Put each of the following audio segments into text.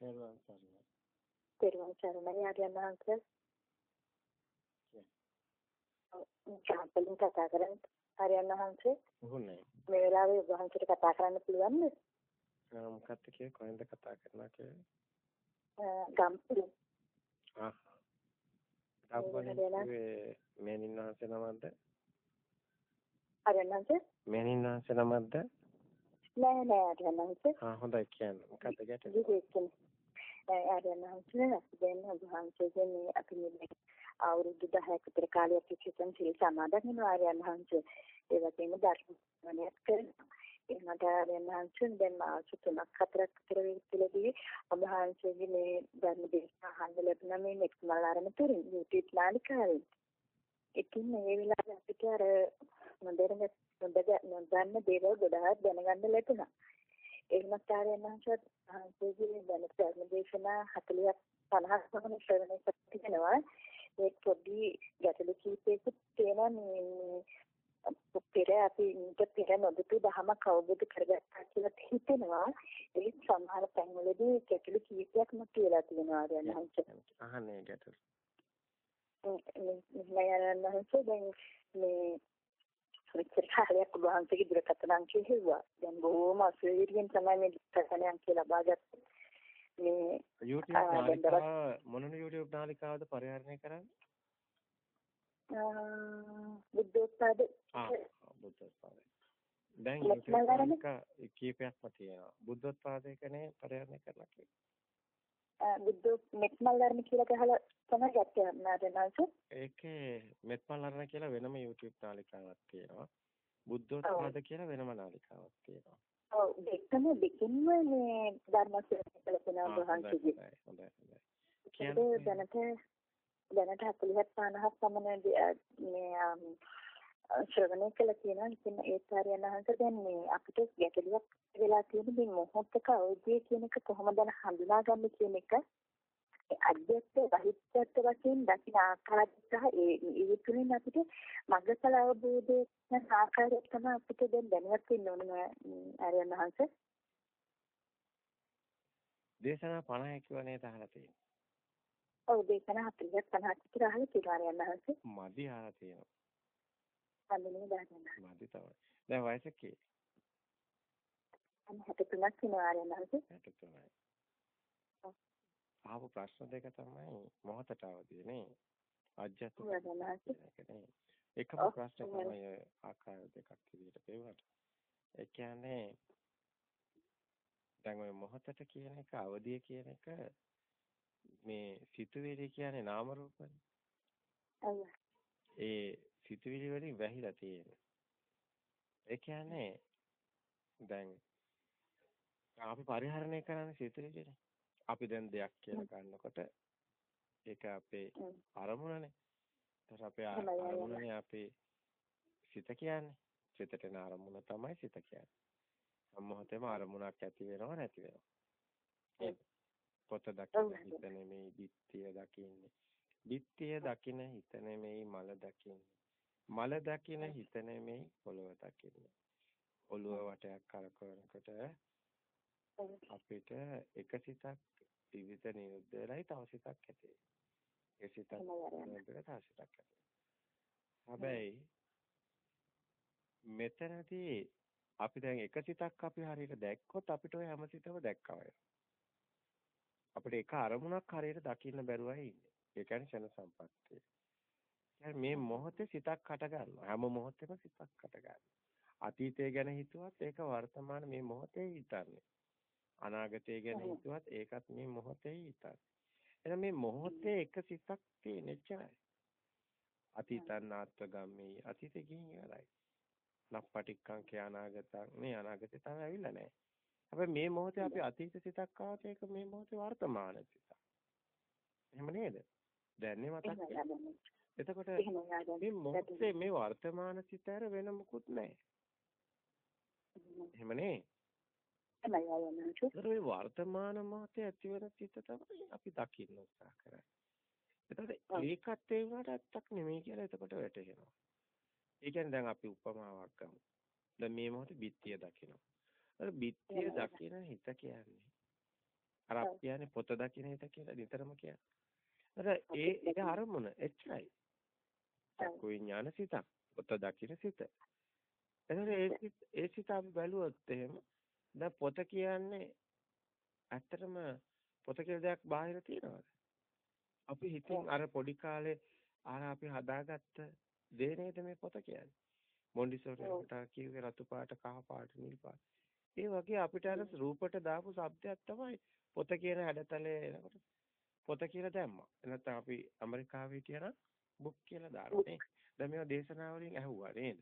තෙරුවන් සරණයි. තෙරුවන් සරණයි ආර්යයන් වහන්සේ. ජාපලින් කතා කරන්නේ ආර්යයන් වහන්සේ. හොඳයි. මේ වෙලාවේ ඔබ වහන්සේට කතා කරන්න පුළුවන්ද? මොකක්ද කියේ කොහෙන්ද කතා කරනවා කියේ? ගම්පිලි. ආ. ගම්පිලි මේනින් වහන්සේ නමක්ද? ආර්යයන් වහන්සේ? මේනින් වහන්සේ නමක්ද? නෑ නෑ ආර්යයන් වහන්සේ. ආ හොඳයි කියන්න. මොකක්ද ගැටේ? විවේකනේ. ආර්යයන් වහන්සේ දැන් ඔබ වහන්සේගේ මේ අපි මේ අවුරුදු 10ක විතර කාලයක් තිස්සේ සිල් සමාදන් වෙනවා ආර්යයන් වහන්සේ. ඒ වගේම ධර්මණයක් කරනවා. එන්නට ආර්යයන් වහන්සේ දැන් මාස තුනක් හතරක් විතර වෙලදී ඔබ වහන්සේගේ මේ ධර්ම දේශනා අහන්න ලැබුණා මේ නෙක්මල් ආරම තුරින් YouTube නාලිකාවෙන්. ඉතින් මේ වෙලාවේ අපිට අර නොදැන නොදන්න දේවල් ගොඩාක් දැනගන්න ලැබුණා. එහෙමත් ආර්යයන් වහන්සේ වහන්සේගේ දැනුත් ධර්ම දේශනා 40ක් 50ක් වගේ ශ්‍රවණය කරනවා. ඒ පොඩි ගැටලු කීපයකුත් තියෙනවා මේ පෙර අපි ඊට පෙර නොදතු දහමක් අවබෝධ කරගත්තා කියලා හිතෙනවා. ඒ සමහර තැන්වලදී ගැටලු කීපයක් මතුවලා තියෙනවා ආර්යයන් වහන්සේ. අහන්නේ ගැටලු. මේ ආර්යයන් වහන්සේ දැන් මේ මෙච්චර කාලයක් ඔබ වහන්සේගේ දුරකථන අංකය හෙව්වා. දැන් බොහොම අසීරියෙන් තමයි මේ දුරකථන අංකය ලබා ගත්තේ. මේ YouTube නාලිකාව මොනන YouTube නාලිකාවද පරිහරණය කරන්නේ? බුද්ධෝත්පාද බුද්ධෝත්පාද. දැන් YouTube නාලිකා කීපයක්ම තියෙනවා. බුද්ධෝත්පාදයකනේ පරිහරණය කරලා කියන්නේ. බුද්ධ මෙත්මල්ලර්ණ කියලා ගහලා තමයි ගැත්තේ නාදනාංශ. ඒකේ මෙත්මල්ලර්ණ කියලා වෙනම YouTube නාලිකාවක් තියෙනවා. බුද්ධෝත්පාද කියලා වෙනම නාලිකාවක් තියෙනවා. ඔව් දෙකම දෙකින්ම මේ ධර්මස්වරණය කළ කෙනා වහන්සේගේ. හොඳයි හොඳයි. කියන්නේ දැනට දැනට 40ක් 50ක් පමණ මේ ශ්‍රවණය කළ තියෙනවා. ඉතින් ඒ කාර්යයන් වහන්සේ දැන් මේ අපිට ගැටලුවක් වෙලා තියෙන මේ මොහොතක අවදිය කියන එක කොහොමද හඳුනාගන්නේ කියන එක අධ්‍යක්ෂ බහිත්‍යත් වශයෙන් දකින ආකාරය සහ ඒ ඒ තුලින් අපිට මග්ගඵල අවබෝධය යන ආකාරය තමයි අපිට දැන් දැනවත් වෙන්න ඕනේ ආර්යයන් වහන්සේ. දේශනා 50 කියවනේ තහලා තියෙනවා. ඔව් දේශනා 40ක් 50ක් විතර අහලා තියෙනවා ආර්යයන් වහන්සේ. මදි අහලා තියෙනවා. සම්මනේ දාගන්න. මදි තමයි. දැන් වයස කී? අන්න 63ක් වෙනවා වහන්සේ. 63යි. ආපු ප්‍රශ්න දෙක තමයි මොහතට අවදී නේ. අජ්ජත් එකම ප්‍රශ්න තමයි ආකාර දෙකක් විදිහට පෙවුනට. ඒ කියන්නේ දැන් ඔය මොහතට කියන එක අවදිය කියන එක මේ සිතුවිලි කියන්නේ නාම රූපනේ. ඒ සිතුවිලි වලින් වැහිලා තියෙන්නේ. ඒ කියන්නේ දැන් අපි පරිහරණය කරන්නේ සිතුවිලිනේ. අපි දැන් දෙයක් කියලා ගන්නකොට ඒක අපේ අරමුණනේ. ඒතර අපේ අරමුණනේ අපේ සිත කියන්නේ. සිතට එන අරමුණ තමයි සිත කියන්නේ. සම්මොහතේම අරමුණක් ඇති වෙනව නැති වෙනව. පොත දකින්න හිත නෙමෙයි, බිත්තිය දකින්නේ. බිත්තිය දකින්න හිත නෙමෙයි, මල දකින්නේ. මල දකින හිත නෙමෙයි පොළව දකින්නේ. ඔළුව වටයක් කරකවනකොට අපිට එක සිතක් විවිධ නිරුද්ධ වෙලයි තව සිතක් ඇති ඒ සිතක් නිරුද්ධ තව සිතක් ඇති හැබැයි මෙතනදී අපි දැන් එක සිතක් අපි හරියට දැක්කොත් අපිට ওই හැම සිතම දැක්කා වෙනවා. අපිට එක අරමුණක් හරියට දකින්න බැරුවයි ඉන්නේ. ඒ කියන්නේ ෂණ සම්පත්තිය. මේ මොහොතේ සිතක් හට ගන්නවා. හැම මොහොතෙම සිතක් හට ගන්නවා. අතීතය ගැන හිතුවත් ඒක වර්තමාන මේ මොහොතේ හිතන්නේ. අනාගතය ගැන හිතුවත් ඒකත් මේ මොහොතේ හිතන්නේ. එහෙනම් මේ මොහොතේ එක සිතක් තියෙන එච්චරයි. අතීතනාත්ව ගම්මේ අතීතේ ගිහින් ඉවරයි. නප්පටික්කං කිය අනාගතං මේ අනාගතේ තාම ඇවිල්ලා නැහැ. හැබැයි මේ මොහොතේ අපි අතීත සිතක් ආවත් ඒක මේ මොහොතේ වර්තමාන සිතක්. එහෙම නේද? දැන්නේ මතක් එතකොට මේ මොහොතේ මේ වර්තමාන සිත ඇර වෙන මුකුත් නැහැ. එහෙමනේ. ඒ වර්තමාන මොහොතේ ඇතිවන සිත තමයි අපි දකින්න උත්සාහ කරන්නේ. එතකොට ඒකත් ඒ වුණාට ඇත්තක් නෙමෙයි කියලා එතකොට වැටහෙනවා. ඒ කියන්නේ දැන් අපි උපමාවක් ගමු. දැන් මේ මොහොතේ බිත්තිය දකිනවා. අර බිත්තිය දකින හිත කියන්නේ අර අපි කියන්නේ පොත දකින්න හිත කියලා නිතරම කියන්නේ. අර ඒ ඒ අරමුණ එච්චරයි. චක්කු විඥාන සිතක්. පොත දකින්න සිත. එතකොට ඒ සිත ඒ සිත අපි බැලුවොත් එහෙම දැන් පොත කියන්නේ ඇත්තටම පොත කියලා දෙයක් බාහිර තියනවාද? අපි හිතින් අර පොඩි කාලේ අර අපි හදාගත්ත දේ නේද මේ පොත කියන්නේ. මොන්ඩිසෝරියට කිව්වේ රතු පාට කහ පාට නිල් පාට. ඒ වගේ අපිට අර රූපට දාපු શબ્දයක් තමයි පොත කියන හැඩතලේ එනකොට පොත කියලා දැම්මා. නැත්නම් අපි ඇමරිකාවේ කියන බුක් කියලා දානවා නේ. දැන් මේවා දේශනාවලින් ඇහුවා නේද?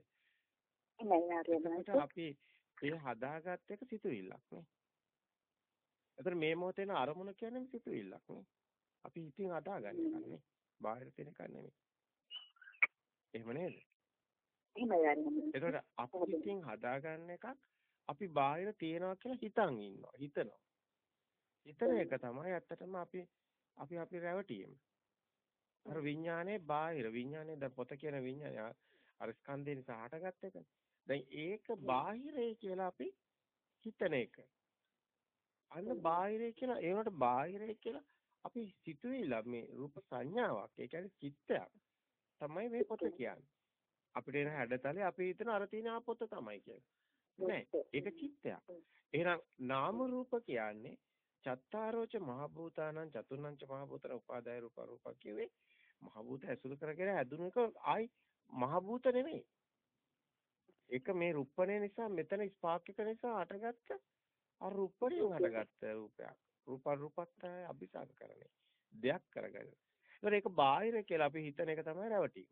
අපි ඒ හදාගත්ත එක සිතුවිල්ලක් නේ. එතන මේ මොහොතේන අරමුණ කියන්නේ සිතුවිල්ලක් නේ. අපි හිතින් හදාගන්න එකක් නේ. බාහිර තියෙන එකක් නෙමෙයි. එහෙම නේද? එහෙමයි. එතකොට අපි හිතින් හදාගන්න එකක් අපි බාහිර තියනවා කියලා හිතන් ඉන්නවා. හිතනවා. හිතන එක තමයි ඇත්තටම අපි අපි අපි රැවටීම. අර විඥානේ බාහිර විඥානේ දැන් පොත කියන විඥානය අර ස්කන්ධේ නිසා හටගත් එකනේ. දැන් ඒක බාහිරේ කියලා අපි හිතන එක. අන්න බාහිරේ කියලා ඒවට බාහිරේ කියලා අපි සිතුවිලා මේ රූප සංඥාවක් ඒ කියන්නේ චිත්තයක් තමයි මේ පොත කියන්නේ. අපිට එන හැඩතලේ අපි හිතන අර තියෙන ආ පොත තමයි කියන්නේ. නෑ ඒක චිත්තයක්. එහෙනම් නාම රූප කියන්නේ චත්තාරෝච මහ භූතානං චතුර්ණංච මහ භූතන උපාදාය රූප රූප කිව්වේ මහ භූත ඇසුරු කරගෙන හැදුණු එක ආයි මහ භූත නෙමෙයි. ඒක මේ රුප්පණය නිසා මෙතන ස්පාක් එක නිසා හටගත්ත අර රුප්පණයෙන් හටගත්ත රූපයක්. රූප රූපත් අபிසාර කරන්නේ. දෙයක් කරගන්න. ඒතකොට ඒක බාහිර කියලා අපි හිතන එක තමයි රැවටීම.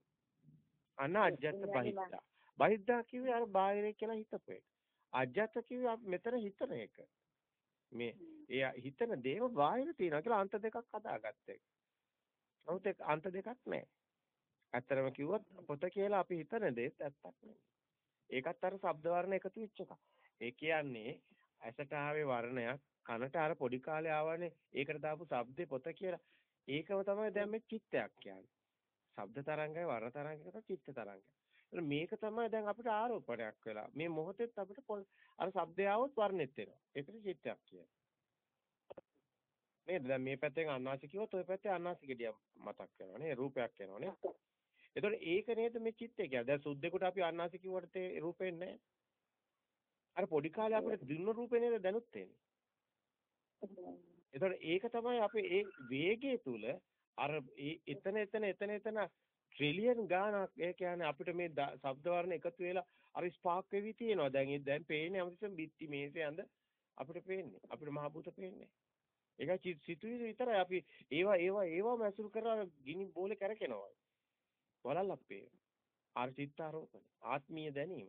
අන්න අජ්ජත් බහිද්දා. බහිද්දා කිව්වේ අර බාහිර කියලා හිතපු එක. අජ්ජත් කිව්වේ මෙතන හිතන එක. මේ ඒ හිතන දේව බාහිර තියනවා කියලා අන්ත දෙකක් හදාගත්ත එක. නමුත් ඒක අන්ත දෙකක් නැහැ. ඇත්තරම කිව්වොත් පොත කියලා අපි හිතන දේත් ඇත්තක් නෙමෙයි. ඒකත් අර ශබ්ද වර්ණ එකතු වෙච්ච එකක්. ඒ කියන්නේ ඇසට ආවේ වර්ණයක් කනට අර පොඩි කාලේ ආවනේ ඒකට දාපු ශබ්දේ පොත කියලා. ඒකම තමයි දැන් මේ චිත්තයක් කියන්නේ. ශබ්ද තරංගයි වර්ණ තරංගයකට චිත්ත තරංගය. මේක තමයි දැන් අපිට ආරෝපණයක් වෙලා. මේ මොහොතෙත් අපිට අර ශබ්දය આવොත් වර්ණෙත් එනවා. ඒකට චිත්තයක් කියන්නේ. නේද? දැන් මේ පැත්තෙන් අන්නාසි කිව්වොත් ওই පැත්තේ අන්නාසි ගෙඩිය මතක් වෙනවා නේ රූපයක් එනවා නේ. එතකොට ඒක නේද මේ චිත්තය කියන්නේ. දැන් සුද්දෙකුට අපි අන්නාසි කිව්වට ඒ රූපේ නැහැ. අර පොඩි කාලේ අපිට දුන්න රූපේ නේද දැනුත් එන්නේ. එතකොට ඒක තමයි අපි ඒ වේගය තුල අර එතන එතන එතන එතන ට්‍රිලියන් ගාණක් ඒ කියන්නේ අපිට මේ ශබ්ද වර්ණ එකතු වෙලා අර ස්පාක් වෙවි තියෙනවා. දැන් දැන් පේන්නේ හැමතිස්සෙම බිත්ති මේසේ ඇඳ අපිට පේන්නේ. අපිට මහ භූත පේන්නේ. ඒකයි සිතුවිලි විතරයි අපි ඒවා ඒවා ඒවාම ඇසුරු කරලා ගිනි බෝලේ කරකිනවා. වලල්ලක් පේනවා. ආර චිත්තාරෝපණ ආත්මීය දැනීම.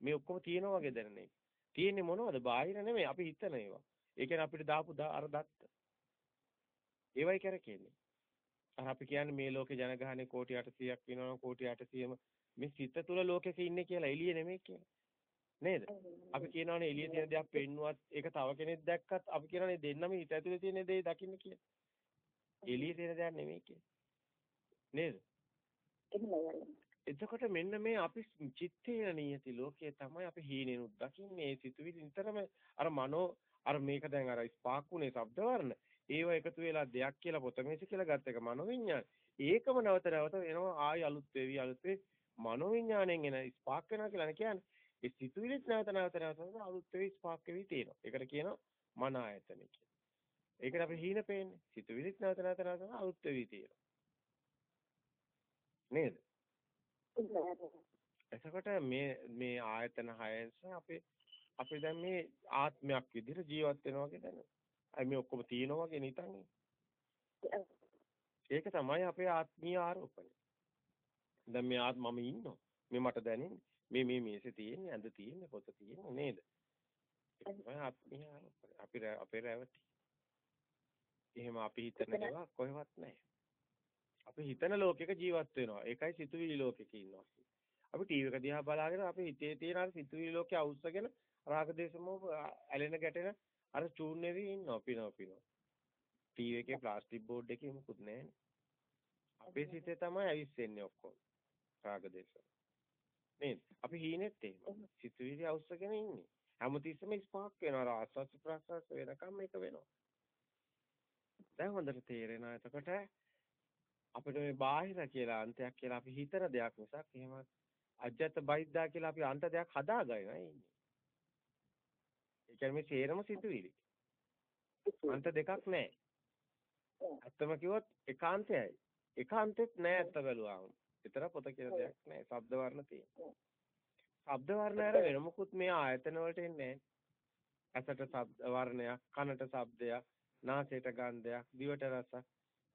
මේ ඔක්කොම තියෙනවා වගේ දැනෙන එක. තියෙන්නේ මොනවද? බාහිර නෙමෙයි අපි හිතන ඒවා. ඒ කියන්නේ අපිට දාපු අර දත්ත. ඒවයි කරකෙන්නේ. අර අපි කියන්නේ මේ ලෝකේ ජනගහනේ කෝටි 800ක් වෙනවා කෝටි 800ම මේ සිත තුල ලෝකෙක ඉන්නේ කියලා එළිය නෙමෙයි කියන්නේ. නේද? අපි කියනවානේ එළිය තියෙන දෙයක් පෙන්නුවත් ඒක තව කෙනෙක් දැක්කත් අපි කියනවානේ දෙන්නම හිත ඇතුලේ තියෙන දේ දකින්න කියලා. එළිය තියෙන දෙයක් නෙමෙයි කියන්නේ. නේද? එතකොට මෙන්න මේ අපි චිත්තේ නියති ලෝකයේ තමයි අපි හීනෙනුත් දකින්නේ සිතුවිලි නිතරම අර මනෝ අර මේක දැන් අර ස්පාක්ුනේ ශබ්ද වර්ණ ඒව එකතු වෙලා දෙයක් කියලා පොතමේසි කියලා ගත්ත එක මනෝවිඤ්ඤාණ ඒකම නැවත නැවත එනවා ආයි අලුත් වෙවි අලුත් වෙවි මනෝවිඤ්ඤාණයෙන් එන ස්පාක් වෙනවා කියලා කියන්නේ ඒ සිතුවිලිත් නැවත නැවත නැවත අලුත් වෙවි ස්පාක් වෙවි තියෙනවා. ඒකට කියනවා මන ආයතන කියලා. ඒකට අපි හීන පේන්නේ. සිතුවිලිත් නැවත නැවත නැවත අලුත් වෙවි තියෙනවා. නේද? එතකොට මේ මේ ආයතන හයෙන් අපි අපි දැන් මේ ආත්මයක් විදිහට ජීවත් වෙනවා වගේ දැනෙනවා. අයි මේ ඔක්කොම තියෙනවා වගේ නිතන්නේ. ඒක තමයි අපේ ආත්මීය ආරෝපණය. දැන් මේ ආත්මම ඉන්නවා. මේ මට දැනෙන්නේ. මේ මේ මේසේ තියෙන්නේ ඇඳ තියෙන්නේ පොත තියෙන්නේ නේද? ආරෝපණය. අපි අපේ රැවටි. එහෙම අපි හිතන ඒවා කොහෙවත් නැහැ. අපි හිතන ලෝකයක ජීවත් වෙනවා. ඒකයි සිතුවිලි ලෝකෙක ඉන්නවා. අපි ටීවී එක දිහා බලාගෙන අපි හිතේ තියෙන අර සිතුවිලි ලෝකේ අවුස්සගෙන රාග දේශමෝ ඇලෙන ගැටෙන අර චූන් වෙවි ඉන්නවා පිනව පිනව. ටීවී එකේ ප්ලාස්ටික් බෝඩ් එකේ මොකුත් නැහැ. අපේ සිතේ තමයි ඇවිස්සෙන්නේ ඔක්කොම. රාග දේශ. නේද? අපි හීනෙත් එහෙම. සිතුවිලි අවශ්‍යගෙන ඉන්නේ. හැමතිස්සෙම ස්පාක් වෙනවා. ආස්වාස් ප්‍රාස්වාස් වෙනකම් මේක වෙනවා. දැන් හොඳට තේරෙනවා. එතකොට අපිට මේ බාහිර කියලා අන්තයක් කියලා අපි හිතන දෙයක් මිසක් එහෙම අජ්‍යත බයිද්දා කියලා අපි අන්ත දෙයක් හදාගන්නවා ඉන්නේ. ඒ කියන්නේ මේ සේරම සිතුවිලි. අන්ත දෙකක් නැහැ. ඇත්තම කිව්වොත් ඒකාන්තයයි. ඒකාන්තෙත් නැහැ ඇත්ත බැලුවාම. විතර පොත කියලා දෙයක් නැහැ. ශබ්ද වර්ණ තියෙනවා. ශබ්ද වර්ණ ඇර වෙන මොකුත් මේ ආයතන වලට එන්නේ ඇසට ශබ්ද වර්ණයක්, කනට ශබ්දයක්, නාසයට ගන්ධයක්, දිවට රසක්,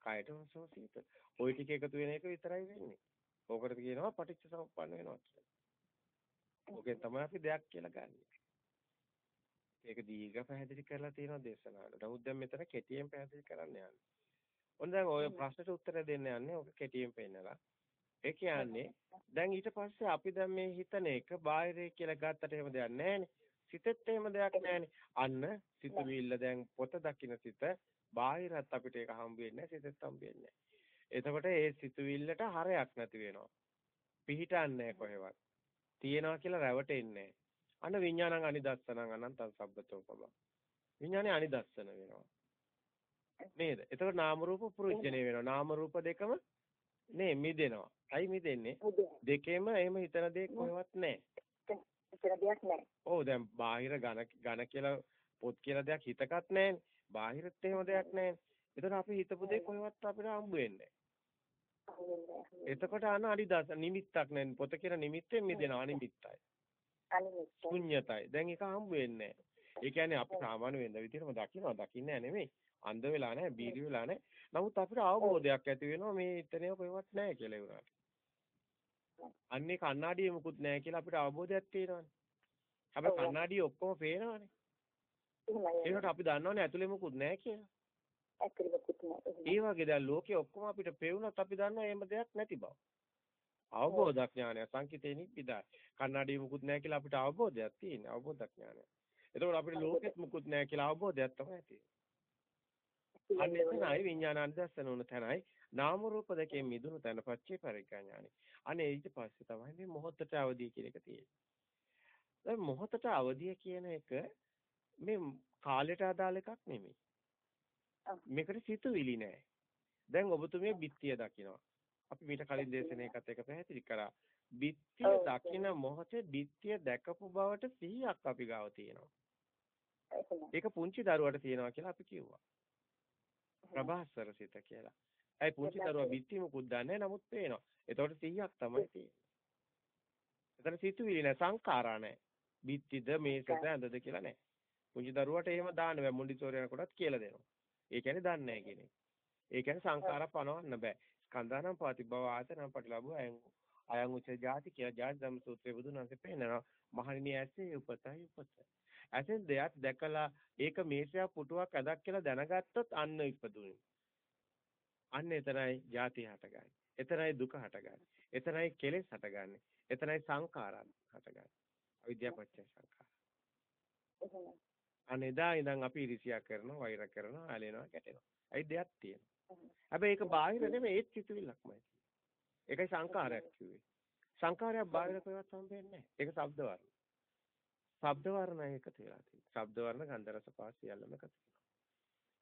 කයට රසෝ සීතල. ওই ටික එකතු වෙන එක විතරයි වෙන්නේ. ඕකට කියනවා පටිච්ච සමුප්පන්න වෙනවා කියලා. ඕකෙන් තමයි අපි දෙයක් කියලා ගන්නෙ. ඒක දීර්ඝ පැහැදිලි කරලා තියෙනවා දේශනාවල. නමුත් දැන් මෙතන කෙටියෙන් පැහැදිලි කරන්න යන්නේ. ඔන්න දැන් ඔය ප්‍රශ්නට උත්තර දෙන්න යන්නේ ඕක කෙටියෙන් පෙන්නලා. ඒ කියන්නේ දැන් ඊට පස්සේ අපි දැන් මේ හිතන එක බාහිරේ කියලා ගත්තට එහෙම දෙයක් නැහැනේ. සිතෙත් එහෙම දෙයක් නැහැනේ. අන්න සිතුවිල්ල දැන් පොත දකින්න සිත බාහිරත් අපිට ඒක හම්බ වෙන්නේ සිතෙත් හම්බ වෙන්නේ එතකොට ඒ සිතුවිල්ලට හරයක් නැති වෙනවා. පිහිටන්නේ කොහෙවත්. තියෙනවා කියලා රැවටෙන්නේ අන්න විඥානං අනිදස්සනං අනන්තං සබ්බතෝපම. විඥානේ අනිදස්සන වෙනවා. නේද? එතකොට නාම රූප පුරුජ්ජනේ වෙනවා. නාම රූප දෙකම නේ මිදෙනවා. අයි මිදෙන්නේ? දෙකේම එහෙම හිතන දෙයක් කොහෙවත් නැහැ. හිතන දෙයක් නැහැ. ඔව් දැන් බාහිර ඝන ඝන කියලා පොත් කියලා දෙයක් හිතකත් නැහැනේ. බාහිරත් එහෙම දෙයක් නැහැනේ. එතකොට අපි හිතපු දේ කොහෙවත් අපිට හම්බ වෙන්නේ එතකොට අන අනිදාස නිමිත්තක් නැහැ. පොත කියන නිමිත්තෙන් මිදෙනවා අනිමිත්තයි. අනිමිත්තයි. ශුන්‍යතයි. දැන් ඒක හම්බ වෙන්නේ ඒ කියන්නේ අපි සාමාන්‍ය වෙන විදිහටම දකින්නවා දකින්නේ නෙමෙයි. අන්ධ වෙලා නැහැ, බීරි වෙලා නැහැ. නමුත් අපිට අවබෝධයක් ඇති වෙනවා මේ ඉතනේ කොහෙවත් නැහැ කියලා ඒ උනාට. අන්නේ කණ්ණාඩියේ මුකුත් නැහැ කියලා අපිට අවබෝධයක් තියෙනවානේ. හැබැයි කණ්ණාඩිය ඔක්කොම පේනවානේ. ඒකට අපි දන්නවනේ ඇතුලේ මුකුත් නැහැ කියලා. ඇතුලේ මුකුත් නැහැ. ඒ වගේ දැන් ලෝකේ ඔක්කොම අපිට පේුණත් අපි දන්නවා එහෙම දෙයක් නැති බව. අවබෝධ ඥානය සංකිතේ නිබ්බිදා. කණ්ණාඩියේ මුකුත් නැහැ කියලා අපිට අවබෝධයක් තියෙනවා. අවබෝධ ඥානය. එතකොට අපිට ලෝකෙත් මුකුත් නැහැ කියලා අවබෝධයක් තමයි තියෙන්නේ. අන්න එතනයි විඥාන අධ්‍යස්සන උන තැනයි නාම රූප දෙකෙන් මිදුණු තැන පච්චේ පරිඥානයි. අනේ ඊට පස්සේ තමයි මේ මොහොතට අවදිය කියන එක තියෙන්නේ. මොහොතට අවදිය කියන එක මේ කාලයට අදාළ එකක් නෙමෙයි. මේකට සිතුවිලි නෑ. දැන් ඔබතුමිය බිත්තිය දකිනවා. අපි මීට කලින් දේශනාවකත් එක පැහැදිලි කරා. බිත්තිය දකින මොහොතේ බිත්තිය දැකපු බවට සිහියක් අපි ගාව තියෙනවා. ඒක පුංචි දරුවට තියෙනවා කියලා අපි කිව්වා. ප්‍රභාස්වර සිත කියලා. ඒ පුංචි දරුවා බිත්ති මුකුත් දන්නේ නමුත් පේනවා. එතකොට 100ක් තමයි තියෙන්නේ. එතන සිතුවිලි නෑ සංඛාරා නෑ. බිත්තිද මේසද ඇඳද කියලා නෑ. පුංචි දරුවට එහෙම දාන්න බෑ මොන්ඩිසෝරි යනකොටත් කියලා දෙනවා. ඒ කියන්නේ දන්නේ නැහැ කියන එක. ඒ කියන්නේ සංඛාර පනවන්න බෑ. ස්කන්ධානම් පාතිභව ආතනම් පටිලබු අයං අයං උච්ච ಜಾති කියලා ಜಾති ධම්ම සූත්‍රයේ බුදුන් වහන්සේ පෙන්නනවා. මහණෙනි ඇසේ උපතයි උපත. ඇසෙන් දෙයක් දැකලා ඒක මේසයක් පුටුවක් ඇදක් කියලා දැනගත්තොත් අන්න ඉපදුනේ. අන්න එතරයි ಜಾති හටගන්නේ. එතරයි දුක හටගන්නේ. එතරයි කෙලෙස් හටගන්නේ. එතරයි සංඛාරයන් හටගන්නේ. අවිද්‍යාව පත්‍ය සංඛාර. අනේදා ඉඳන් අපි ඉරිසියා කරනවා, වෛර කරනවා, ඇලෙනවා, ගැටෙනවා. ඇයි දෙයක් තියෙනවා. හැබැයි ඒක බාහිර නෙමෙයි ඒත් සිතුවිල්ලක්මයි. ඒකයි සංඛාරයක් කිව්වේ. සංඛාරයක් බාහිර කොහෙවත් හම්බෙන්නේ නැහැ. ඒක ශබ්ද වර්ණ. ශබ්ද වර්ණ එකතු වෙලා තියෙනවා. ශබ්ද වර්ණ ගන්ධ රස පහස සියල්ලම එකතු වෙනවා.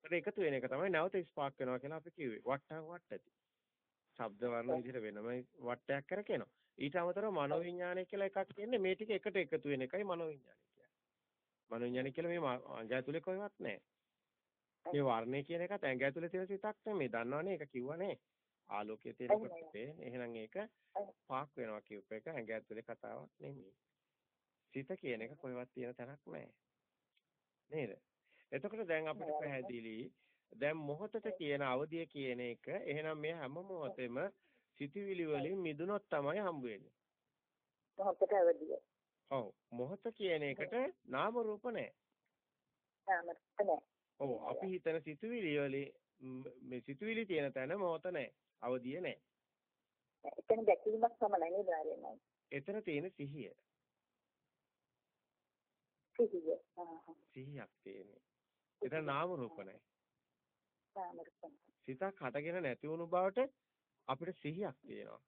ඒකට එකතු වෙන එක තමයි නැවත ස්පාක් වෙනවා කියලා අපි කිව්වේ. වට්ටක් වට්ටති. ශබ්ද වර්ණ විදිහට වෙනම වට්ටයක් කරකිනවා. ඊට අමතරව මනෝවිඤ්ඤාණය කියලා එකක් කියන්නේ මේ ටික එකට එකතු වෙන එකයි මනෝවිඤ්ඤාණය කියන්නේ. මනෝවිඤ්ඤාණය කියලා මේ අංගය ඇතුලේ කොහෙවත් නැහැ. මේ වර්ණය කියන එකත් ඇඟ ඇතුලේ තියෙන සිතක් නෙමෙයි. දන්නවනේ ඒක කිව්වනේ. ආලෝකයේ තියෙන කොටසේ එහෙනම් ඒක පාක් වෙනවා කියුප එක ඇඟ ඇතුලේ කතාවක් නෙමෙයි. සිත කියන එක කොහෙවත් තියෙන තැනක් නැහැ. නේද? එතකොට දැන් අපිට පැහැදිලි දැන් මොහොතට කියන අවදිය කියන එක එහෙනම් මේ හැම මොහොතෙම සිතවිලි වලින් මිදුනොත් තමයි හම්බ වෙන්නේ. මොහොතට අවදිය. ඔව් මොහොත කියන එකට නාම රූප නැහැ. නාම රූප නැහැ. ඔව් අපි හිතන සිතුවිලි වලින් මේ සිතුවිලි තියෙන තැන මොහොත නැහැ. අවදිය නැහැ. එතන දැකීමක් තමයි නේද එතන තියෙන සිහිය. සිහිය. සිහියක් තියෙන්නේ. එතන නාම රූප නැහැ. නාම රූප. සිතක් හටගෙන නැති වුණු බවට අපිට සිහියක් තියෙනවා.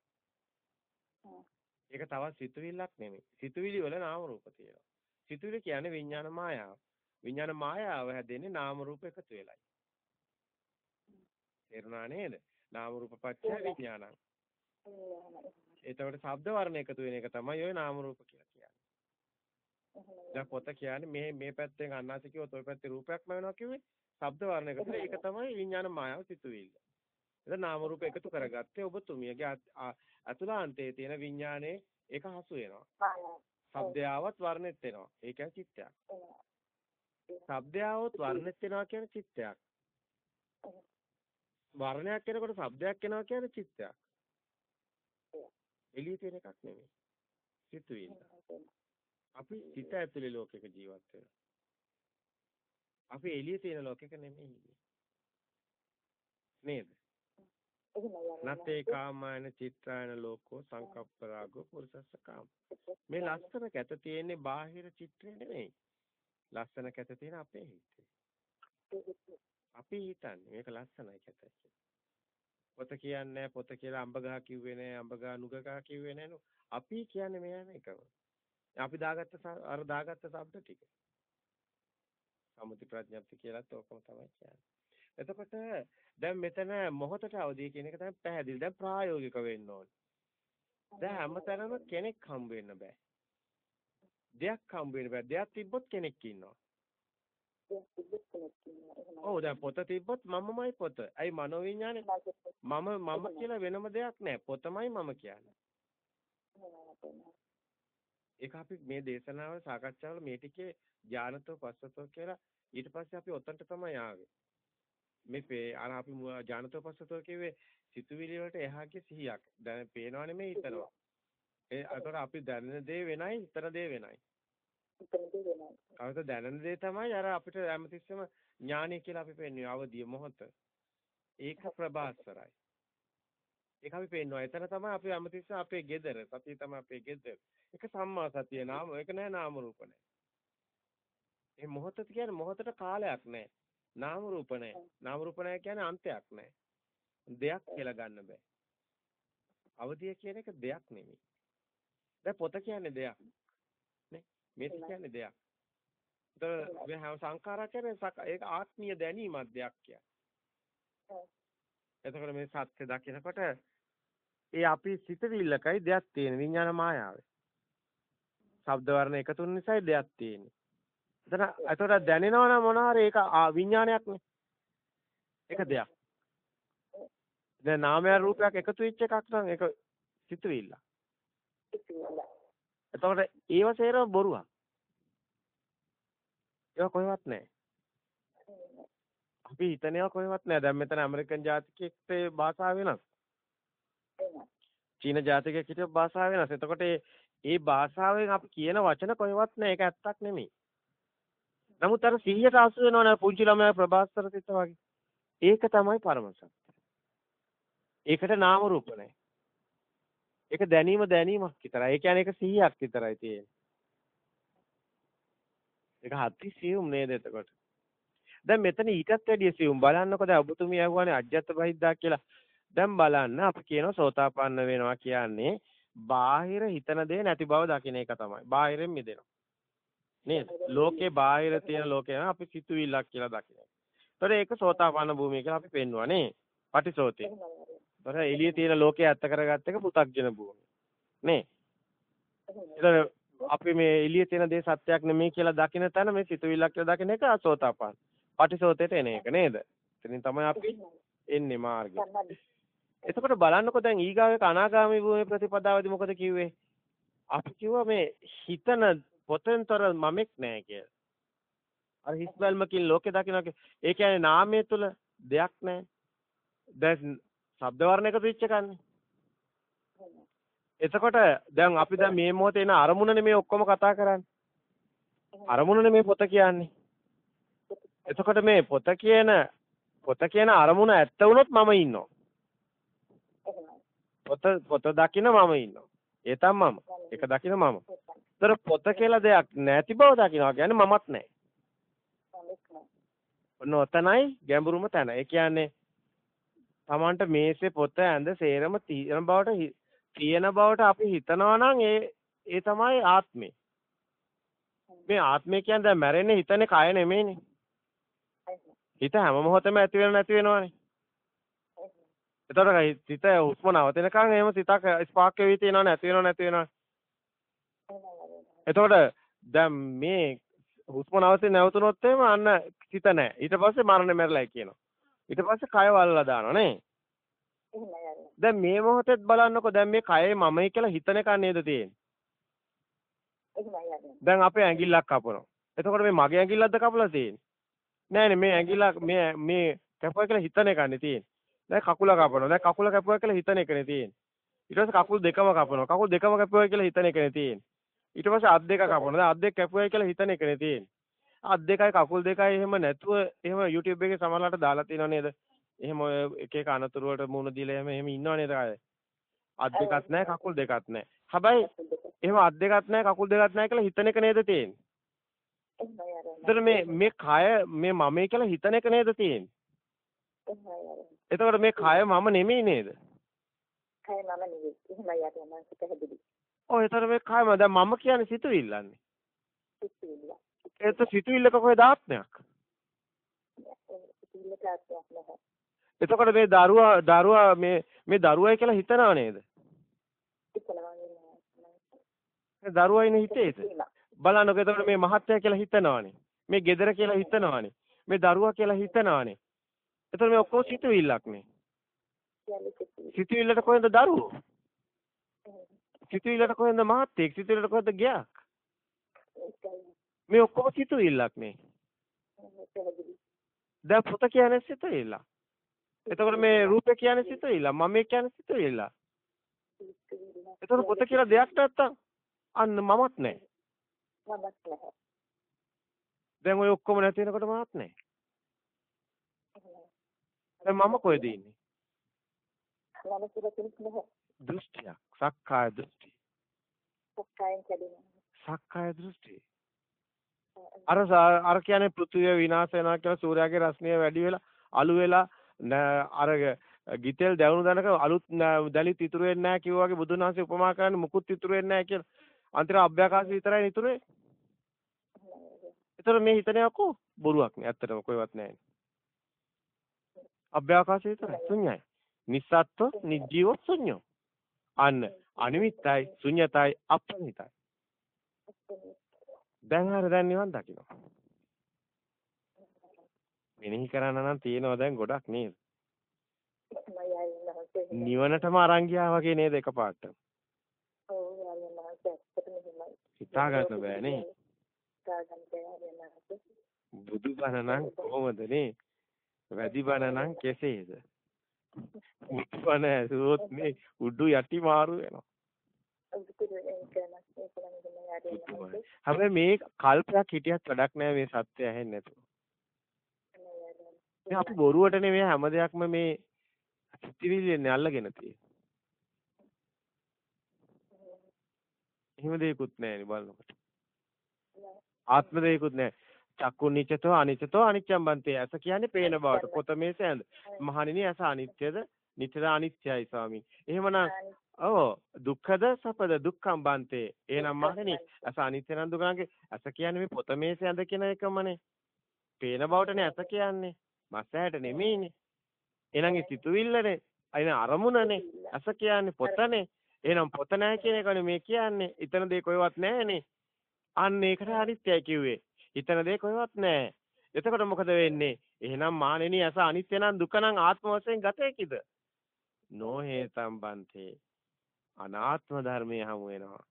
ඒක තවත් සිතුවිල්ලක් නෙමෙයි. සිතුවිලි වල නාම රූප තියෙනවා. සිතුවිලි කියන්නේ විඥාන මායාව. විඥාන මායාව හැදෙන්නේ නාම රූප එකතු වෙලයි. තේරුණා නේද? නාම රූප පත්‍ය විඥානං. එතකොට ශබ්ද වර්ණ එකතු වෙන එක තමයි ඔය නාම රූප කියලා. දැන් පොත කියන්නේ මේ මේ පැත්තෙන් අන්නාසි කිව්වොත් ඔය පැත්තේ රූපයක්ම වෙනවා කිව්වේ ශබ්ද වර්ණ එකතු ඒක තමයි විඥාන මායාව සිතුවිල්ල. එතන නාම රූප එකතු කරගත්තේ ඔබතුමියගේ අතුලාන්තයේ තියෙන විඥානයේ ඒක හසු වෙනවා. ශබ්දයාවත් වර්ණෙත් වෙනවා. ඒ කියන්නේ චිත්තයක්. ශබ්දයාවත් වර්ණෙත් වෙනවා කියන්නේ චිත්තයක්. වර්ණයක් එනකොට ශබ්දයක් එනවා කියන්නේ චිත්තයක්. එළියේ තියෙන එකක් නෙමෙයි. සිතුවිල්ල. අපි සිත ඇතුලේ ලෝකයක ජීවත් වෙනවා. අපි එළියේ තියෙන ලෝකයක නෙමෙයි. නේද? නත්තේ කාමායන චිත්‍රායන ලෝකෝ සංකප්ප රාගෝ පුරුසස්ස කාම. මේ ලස්සන කැත තියෙන්නේ බාහිර චිත්‍රය නෙමෙයි. ලස්සන කැත තියෙන අපේ හිතේ. අපි හිතන්නේ මේක ලස්සනයි කැතයි පොත කියන්නේ පොත කියලා අඹ ගහ කිව්වේ නෑ අඹ ගහ නුග ගහ කිව්වේ නෑ අපි කියන්නේ මෙයා මේකම. අපි දාගත්ත අර දාගත්ත શબ્ද ටික. සම්මුති ප්‍රඥප්ති කියලාත් ඕකම තමයි කියන්නේ. එතකොට දැන් මෙතන මොහොතට අවදි කියන එක තමයි පැහැදිලි. දැන් ප්‍රායෝගික වෙන්න ඕනේ. දැන් හැමතැනම කෙනෙක් හම්බ වෙන්න බෑ. දෙයක් හම්බ වෙන්න බෑ. දෙයක් තිබ්බොත් කෙනෙක් ඉන්නවා. ඔව් දැන් පොත තිබ්බොත් මමමයි පොත. අයි මනෝවිඤ්ඤානේ මම මම කියලා වෙනම දෙයක් නෑ. පොතමයි මම කියන්නේ. ඒක අපි මේ දේශනාවල සාකච්ඡාවල මේ ටිකේ ඥානතෝ පස්සතෝ කියලා ඊට පස්සේ අපි ඔතනට තමයි ආවේ. මේ අර අපි ඥානතෝ පස්සතෝ කිව්වේ සිතුවිලි වලට එහාගේ සිහියක්. දැන් පේනව නෙමෙයි හිතනවා. ඒ අතට අපි දැනෙන දේ වෙනයි හිතන දේ වෙනයි. හිතන දේ වෙනයි. අවත දැනෙන දේ තමයි අර අපිට හැමතිස්සෙම ඥානය කියලා අපි පෙන්වන්නේ අවදිය මොහොත. ඒක ප්‍රබාස්වරයි. ඒක අපි පෙන්වනවා. එතන තමයි අපි හැමතිස්සෙම අපේ gedara. සතිය තමයි අපේ gedara. ඒක සම්මා සතිය නාම. ඒක නෑ නාම රූප නෑ. මේ මොහොත කියන්නේ මොහොතට කාලයක් නෑ. නාම රූප නෑ. නාම රූප නෑ කියන්නේ අන්තයක් නෑ. දෙයක් කියලා ගන්න බෑ. අවදිය කියන එක දෙයක් නෙමෙයි. දැන් පොත කියන්නේ දෙයක්. නේ? මේක කියන්නේ දෙයක්. ඒතර මේ හැම සංඛාරයක් කියන්නේ ඒක ආත්මීය දැනීමක් දෙයක් කියන්නේ. එතකොට මේ සත්‍ය දකිනකොට ඒ අපි සිතවිල්ලකයි දෙයක් තියෙන විඥාන මායාවේ. ශබ්ද වර්ණ එකතු නිසායි දෙයක් තියෙන්නේ. එතන එතකොට දැනෙනවා නම් මොනවා හරි ඒක විඥානයක්නේ. ඒක දෙයක්. දැන් නාමය රූපයක් එකතු වෙච්ච එකක් නම් ඒක සිතුවිල්ල. එතකොට ඒව සේරම බොරුවක්. ඒවා කොහෙවත් නැහැ. අපි හිතන ඒවා කොහෙවත් නැහැ. දැන් මෙතන ඇමරිකන් ජාතිකයෙක්ට භාෂාව වෙනස්. චීන ජාතිකයෙක් හිටිය භාෂාව වෙනස්. එතකොට ඒ භාෂාවෙන් අපි කියන වචන කොහෙවත් නැහැ. ඒක ඇත්තක් නෙමෙයි. නමුත් අර 100ට අසු වෙනවනේ පුංචි ළමයා ප්‍රභාස්තර සිත වගේ. ඒක තමයි පරම සත්‍ය. ඒකට නාම රූප නැහැ. ඒක දැනීම දැනීමක් විතරයි. ඒ කියන්නේ ඒක 100ක් විතරයි තියෙන්නේ. ඒක හත්ති සියුම් නේද එතකොට? දැන් මෙතන ඊටත් වැඩිය සියුම් බලන්නකො දැන් ඔබතුමිය අහුවානේ අජ්ජත් බහිද්දා කියලා. දැන් බලන්න අපි කියනවා සෝතාපන්න වෙනවා කියන්නේ බාහිර හිතන දේ නැති බව දකින්න එක තමයි. බාහිරෙන් මිදෙනවා. නේද? ලෝකේ බාහිර තියෙන ලෝකේ අපි සිතුවිල්ලක් කියලා දකිනවා. ඒතර ඒක සෝතාපන්න භූමිය කියලා අපි පෙන්වුවා නේ. පටිසෝතේ. ඒතර එළියේ තියෙන ලෝකේ ඇත්ත කරගත්ත එක පු탁ජන භූමිය. නේ? ඒතර අපි මේ එළියේ තියෙන දේ සත්‍යයක් නෙමෙයි කියලා දකින තැන මේ සිතුවිල්ලක් කියලා දකින එක අසෝතාපන්න. පටිසෝතේට එන එක නේද? එතනින් තමයි අපි එන්නේ මාර්ගෙ. එතකොට බලන්නකො දැන් ඊගාවේ අනාගාමී භූමියේ ප්‍රතිපදාවදී මොකද කිව්වේ? අපි කිව්වා මේ හිතන පොතෙන්තර මමෙක් නෑ කියලා. අර හිස් බැල්මකින් ලෝකේ දකින්න ඒ කියන්නේ නාමයේ තුල දෙයක් නෑ. දැන් ශබ්ද වර්ණ එකතු වෙච්ච එකන්නේ. එතකොට දැන් අපි දැන් මේ මොහොතේ එන අරමුණනේ මේ ඔක්කොම කතා කරන්නේ. අරමුණනේ මේ පොත කියන්නේ. එතකොට මේ පොත කියන පොත කියන අරමුණ ඇත්ත වුණොත් මම ඉන්නවා. පොත පොත දකින්න මම ඉන්නවා. ඒ තමයි මම. ඒක දකින්න මම. ඒතර පොත කියලා දෙයක් නැති බව දකින්නවා කියන්නේ මමත් නැහැ. ඔන්න ඔතනයි ගැඹුරුම තැන. ඒ කියන්නේ Tamanට මේසේ පොත ඇඳ සේරම තියෙන බවට තියෙන බවට අපි හිතනවා නම් ඒ ඒ තමයි ආත්මේ. මේ ආත්මය කියන්නේ දැන් මැරෙන්නේ හිතන්නේ කය නෙමෙයිනේ. හිත හැම මොහොතෙම ඇති වෙන නැති වෙනවනේ. එතකොට සිත හුස්ම නවතිනකන් එහෙම සිතක් ස්පාක් වෙවි තියෙනව නැති වෙනව නැති වෙනව. එතකොට දැන් මේ හුස්ම නවතින නැවතුනොත් එහෙම අන්න සිත නැහැ. ඊට පස්සේ මරණය මැරලා කියනවා. ඊට පස්සේ කය වල්ලා දානවා නේ. දැන් මේ මොහොතේත් බලන්නකො දැන් මේ කයේ මමයි කියලා හිතන එක නේද තියෙන්නේ. දැන් අපේ ඇඟිල්ලක් කපනවා. එතකොට මේ මගේ ඇඟිල්ලක්ද කපලා තියෙන්නේ? නෑනේ මේ ඇඟිල්ල මේ මේ කැපුවා කියලා හිතන එකනේ තියෙන්නේ. දැන් කකුල කපනවා. දැන් කකුල කැපුවා කියලා හිතන එකනේ තියෙන්නේ. ඊට පස්සේ කකුල් දෙකම කපනවා. කකුල් දෙකම කැපුවා කියලා හිතන එකනේ තියෙන්නේ. ඊට පස්සේ අත් දෙක කපනවා. දැන් අත් දෙක කැපුවයි කියලා හිතන එකනේ තියෙන්නේ. අත් දෙකයි කකුල් දෙකයි එහෙම නැතුව එහෙම YouTube එකේ සමහරලාට දාලා තියෙනව නේද? එහෙම ඔය එක එක අනතුරු වලට මුහුණ දීලා එහෙම එහෙම ඉන්නව නේද අය? අත් දෙකක් නැහැ කකුල් දෙකක් නැහැ. හැබැයි එහෙම අත් දෙකක් නැහැ කකුල් දෙකක් නැහැ කියලා හිතන එක නේද තියෙන්නේ? එතන මේ මේ කය මේ මමයි කියලා හිතන එක නේද තියෙන්නේ? එතකොට මේ කය මම නෙමෙයි නේද? කය මම නෙවෙයි. එහෙමයි අර මම පැහැදිලි. ඔව් එතකොට මේ කයම දැන් මම කියන්නේ සිතුවිල්ලන්නේ. සිතුවිල්ල. ඒත් සිතුවිල්ලක කොහෙද ආත්මයක්? සිතුවිල්ලක ආත්මයක් නැහැ. එතකොට මේ දරුවා දරුවා මේ මේ දරුවයි කියලා හිතනව නේද? දරුවයිනේ හිතේද? බලන්නකො එතකොට මේ මහත්ය කියලා හිතනවනේ. මේ gedara කියලා හිතනවනේ. මේ දරුවා කියලා හිතනවනේ. එතකොට මේ ඔක්කොම සිතුවිල්ලක්නේ. සිතුවිල්ලට කොහෙන්ද දරුවෝ? සිතුවිල්ලට කොහෙන්ද මහත්යෙක්? සිතුවිල්ලට කොහෙන්ද ගයක්? මේ ඔක්කොම සිතුවිල්ලක්නේ. දැන් පුත කියන්නේ සිතුවිල්ල. එතකොට මේ රූපය කියන්නේ සිතුවිල්ල. මම කියන්නේ සිතුවිල්ල. එතකොට පුත කියලා දෙයක් නැත්තම් අන්න මමත් නැහැ. මමත් නැහැ. දැන් ඔය ඔක්කොම නැති වෙනකොට මමත් නැහැ. දැන් මම කොහෙද ඉන්නේ? දෘෂ්ටියක්. සක්කාය දෘෂ්ටි. සක්කායෙන් කැඩෙනවා. සක්කාය දෘෂ්ටි. අර අර කියන්නේ පෘථිවිය විනාශ වෙනවා කියලා සූර්යාගේ රශ්මිය වැඩි වෙලා අලු වෙලා අර ගිතෙල් දැවුණු දනක අලුත් දැලිත් ඉතුරු වෙන්නේ නැහැ කිව්වා වගේ බුදුන් වහන්සේ උපමා කරන්නේ මුකුත් ඉතුරු වෙන්නේ නැහැ කියලා. අන්තිම අභ්‍යකාශය විතරයි ඉතුරු වෙන්නේ. ඒතර මේ හිතන්නේ අකෝ බොරුවක් නේ. ඇත්තටම කොහෙවත් නැහැ. අභ්‍යකාශය විතරයි ශුන්‍යයි. නිස්සත්ත්ව නිජීව ශුන්‍යෝ. අන්න අනිමිත්තයි ශුන්‍යතයි අප්‍රණිතයි. දැන් හරිය දැන් නිවන් දකින්න. මෙනෙහි කරන්න නම් තියෙනවා දැන් ගොඩක් නේද? නිවනටම අරන් ගියා වගේ නේද එකපාරට? ඔව් යාළුවා ඇත්තටම එහෙමයි. හිතා ගන්න බෑ නේ. බුදුබණ නම් කොහොමද නේ? වැඩි බණ නම් කෙසේද? බුදුබණ ඇසුවොත් මේ උඩු යටි මාරු වෙනවා. හැබැයි මේ කල්පයක් හිටියත් වැඩක් නෑ මේ සත්‍ය ඇහෙන්නේ නැතුව. මේ අපි බොරුවට නෙවෙයි හැම දෙයක්ම මේ සිතිවිල්ලෙන් අල්ලගෙන තියෙන්නේ. එහෙම දෙයක්වත් නැහැ නේ බලනකොට. ආත්ම දෙයක්වත් නැහැ. චක්කු නිච්චතෝ අනිච්චතෝ අනිච්චම් බන්තේ. ඇස කියන්නේ පේන බවට. පොත මේ සෑඳ. මහණෙනි ඇස අනිත්‍යද? නිට්ටද අනිත්‍යයි ස්වාමී. එහෙමනම් ඔව් දුක්ඛද සපද දුක්ඛම් බන්තේ. එහෙනම් මහණෙනි ඇස අනිත්‍ය නම් දුකනගේ ඇස කියන්නේ මේ පොත මේ සෑඳ කියන එකමනේ. පේන බවටනේ ඇස කියන්නේ. මස්සහැට නෙමෙයිනේ. එහෙනම් ඒ සිතුවිල්ලනේ. අයින අරමුණනේ. ඇස කියන්නේ පොතනේ. එහෙනම් පොත නැහැ කියන එකනේ මේ කියන්නේ. ඊතන දෙයක් කොහෙවත් නැහැනේ. අන්න ඒකට අනිත්‍යයි කිව්වේ. ඊතන දෙයක් කොහෙවත් නැහැ. එතකොට මොකද වෙන්නේ? එහෙනම් මානෙනි ඇස අනිත්‍ය නම් දුක නම් ආත්ම වශයෙන් ගත හැකිද? නොහේතම් බන්තේ. අනාත්ම ධර්මයේ හමු වෙනවා.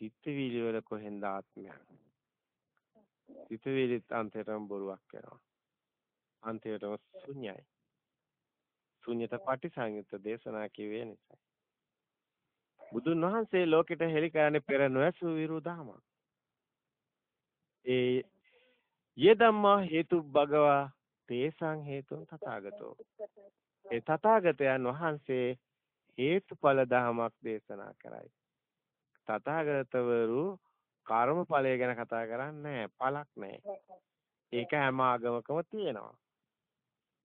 සිත්විලි වල කොහෙන්ද ආත්මයක්? සිතුවිලිත් අන්තයටම බොරුවක් වෙනවා. අන්තයටම ශුන්‍යයි. ශුන්‍යත පටිසංයුත්ත දේශනා කිව්වේ නිසා. බුදුන් වහන්සේ ලෝකෙට හෙළි කරන්නේ පෙර නොඇසු විරුදහමක්. ඒ යේ ධම්මා හේතු භගවා තේසං හේතුන් තථාගතෝ. ඒ තථාගතයන් වහන්සේ හේතුඵල ධමයක් දේශනා කරයි. තථාගතවරු කර්මඵලය ගැන කතා කරන්නේ පළක් නැහැ. ඒක හැම ආගමකම තියෙනවා.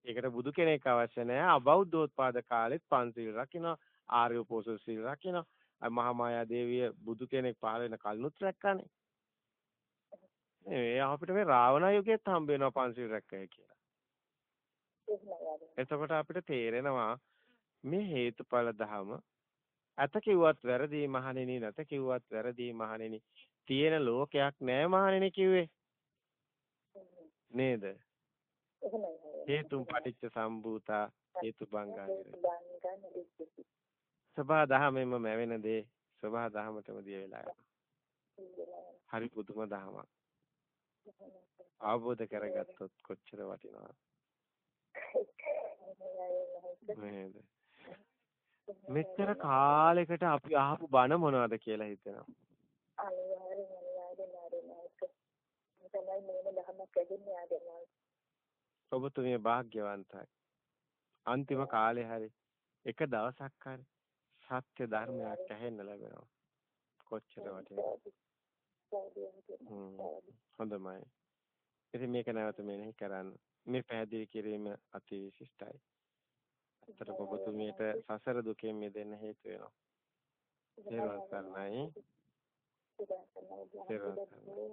ඒකට බුදු කෙනෙක් අවශ්‍ය නැහැ. අබෞද්ධෝත්පාද කාලෙත් පන්සිල් රකින්න, ආර්ය උපෝසථ සීල් රකින්න. මහා මායා දේවිය බුදු කෙනෙක් පහළ වෙන කල්නුත් රැක්කානේ. ඒ අපිට මේ රාවණ යුගයේත් හම්බ වෙනවා පන්සිල් රැක්කයි කියලා. එතකොට අපිට තේරෙනවා මේ හේතුඵල ධම ඇත කිව්වත් වැරදි මහණෙනි නැත කිව්වත් වැරදි මහණෙනි තියෙන ලෝකයක් නෑ මහණෙනි කිව්වේ නේද හේතුම් පටිච්ච සම්භූතා හේතු බංගා සබා දහමෙම මැවෙන දේ සබා දහමටම දිය වෙලා හරි පුදුම දහමක් අවබෝධ කරගත්තොත් කොච්චර වටිනවද නේද මෙච්චර කාලයකට අපි අහපු බණ මොනවද කියලා හිතෙනවා ඔබතුමිය වාග්යවන්තයි අන්තිම කාලේ හරි එක දවසක් හරි සත්‍ය ධර්මයක් ඇහෙන්න ලැබෙනවා. කොච්චර වටිනවද හොඳමයි. ඉතින් මේක නැවත මෙනෙහි කරන්න. මේ පැහැදිලි කිරීම අති විශිෂ්ටයි අතට ඔබතුමියට සසර දුකෙන් මිදෙන්න හේතු වෙනවා. තේරුම් ගන්නයි. තේරුම් ගන්නයි.